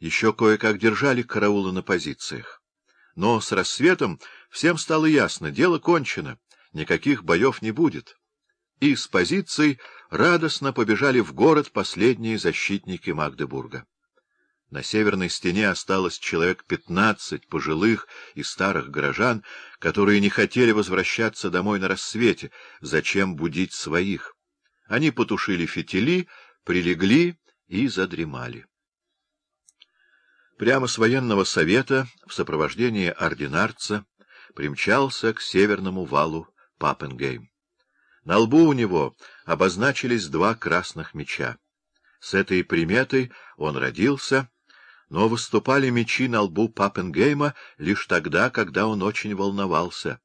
еще кое-как держали караулы на позициях. Но с рассветом всем стало ясно — дело кончено, никаких боев не будет. И с позиций радостно побежали в город последние защитники Магдебурга. На северной стене осталось человек пятнадцать пожилых и старых горожан, которые не хотели возвращаться домой на рассвете, зачем будить своих. Они потушили фитили, прилегли и задремали. Прямо с военного совета в сопровождении ординарца примчался к северному валу Паппенгейм. На лбу у него обозначились два красных меча. С этой приметой он родился — но выступали мечи на лбу Паппенгейма лишь тогда, когда он очень волновался.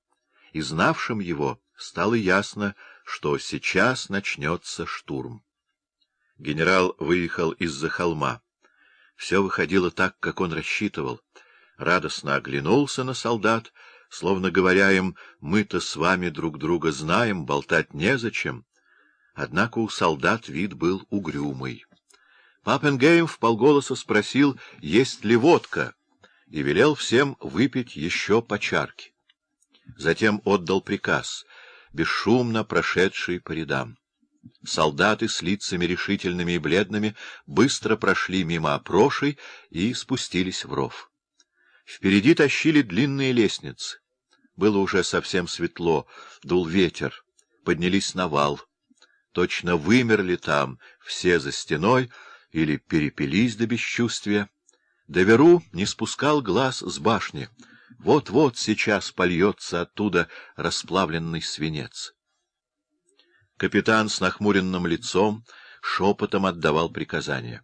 И знавшим его стало ясно, что сейчас начнется штурм. Генерал выехал из-за холма. Все выходило так, как он рассчитывал. Радостно оглянулся на солдат, словно говоря им, мы-то с вами друг друга знаем, болтать незачем. Однако у солдат вид был угрюмый. Паппенгейм вполголоса спросил, есть ли водка, и велел всем выпить еще по чарке. Затем отдал приказ, бесшумно прошедший по рядам. Солдаты с лицами решительными и бледными быстро прошли мимо опрошей и спустились в ров. Впереди тащили длинные лестницы. Было уже совсем светло, дул ветер, поднялись на вал. Точно вымерли там все за стеной, или перепились до бесчувствия. Доверу не спускал глаз с башни. Вот-вот сейчас польется оттуда расплавленный свинец. Капитан с нахмуренным лицом шепотом отдавал приказания.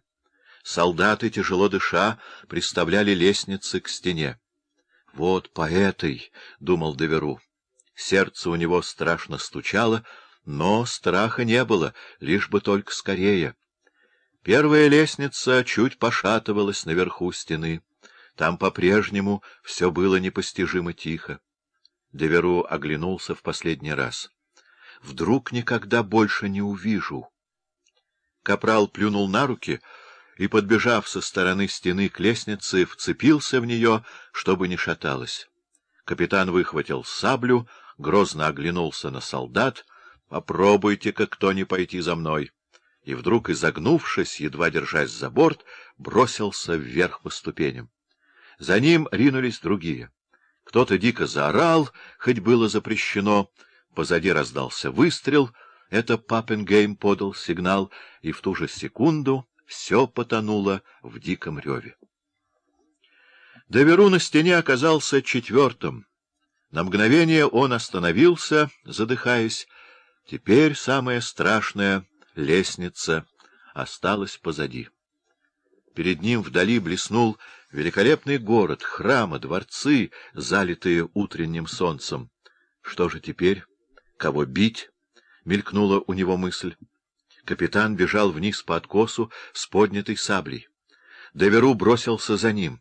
Солдаты, тяжело дыша, приставляли лестницы к стене. — Вот по этой, — думал Доверу. Сердце у него страшно стучало, но страха не было, лишь бы только скорее. Первая лестница чуть пошатывалась наверху стены. Там по-прежнему все было непостижимо тихо. Деверу оглянулся в последний раз. «Вдруг никогда больше не увижу». Капрал плюнул на руки и, подбежав со стороны стены к лестнице, вцепился в нее, чтобы не шаталась. Капитан выхватил саблю, грозно оглянулся на солдат. «Попробуйте-ка кто не пойти за мной» и вдруг, изогнувшись, едва держась за борт, бросился вверх по ступеням. За ним ринулись другие. Кто-то дико заорал, хоть было запрещено. Позади раздался выстрел. Это Паппенгейм подал сигнал, и в ту же секунду все потонуло в диком реве. Доверу на стене оказался четвертым. На мгновение он остановился, задыхаясь. Теперь самое страшное — лестница осталась позади. Перед ним вдали блеснул великолепный город, храмы, дворцы, залитые утренним солнцем. Что же теперь? Кого бить? — мелькнула у него мысль. Капитан бежал вниз по откосу с поднятой саблей. Деверу бросился за ним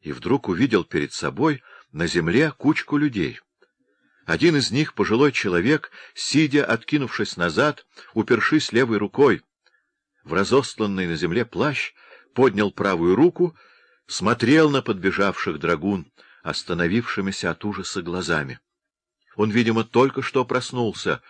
и вдруг увидел перед собой на земле кучку людей — один из них, пожилой человек, сидя, откинувшись назад, упершись левой рукой, в разостланный на земле плащ, поднял правую руку, смотрел на подбежавших драгун, остановившимися от ужаса глазами. Он, видимо, только что проснулся.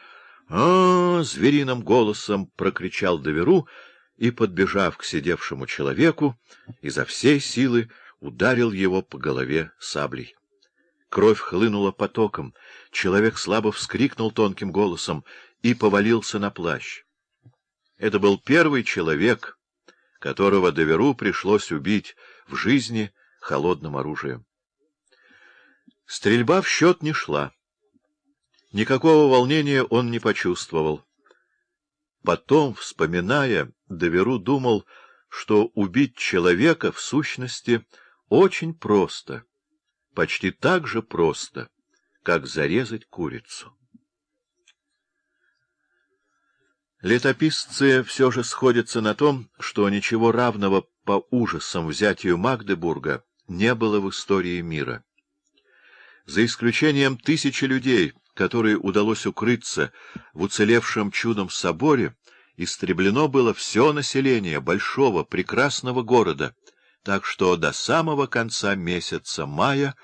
а, -а, -а звериным голосом прокричал Доверу и, подбежав к сидевшему человеку, изо всей силы ударил его по голове саблей. Кровь хлынула потоком. Человек слабо вскрикнул тонким голосом и повалился на плащ. Это был первый человек, которого Доверу пришлось убить в жизни холодным оружием. Стрельба в счет не шла. Никакого волнения он не почувствовал. Потом, вспоминая, Доверу думал, что убить человека, в сущности, очень просто — почти так же просто, как зарезать курицу. Летописцы все же сходятся на том, что ничего равного по ужасам взятию Магдебурга не было в истории мира. За исключением тысячи людей, которые удалось укрыться в уцелевшем чудом соборе, истреблено было все население большого прекрасного города — так что до самого конца месяца мая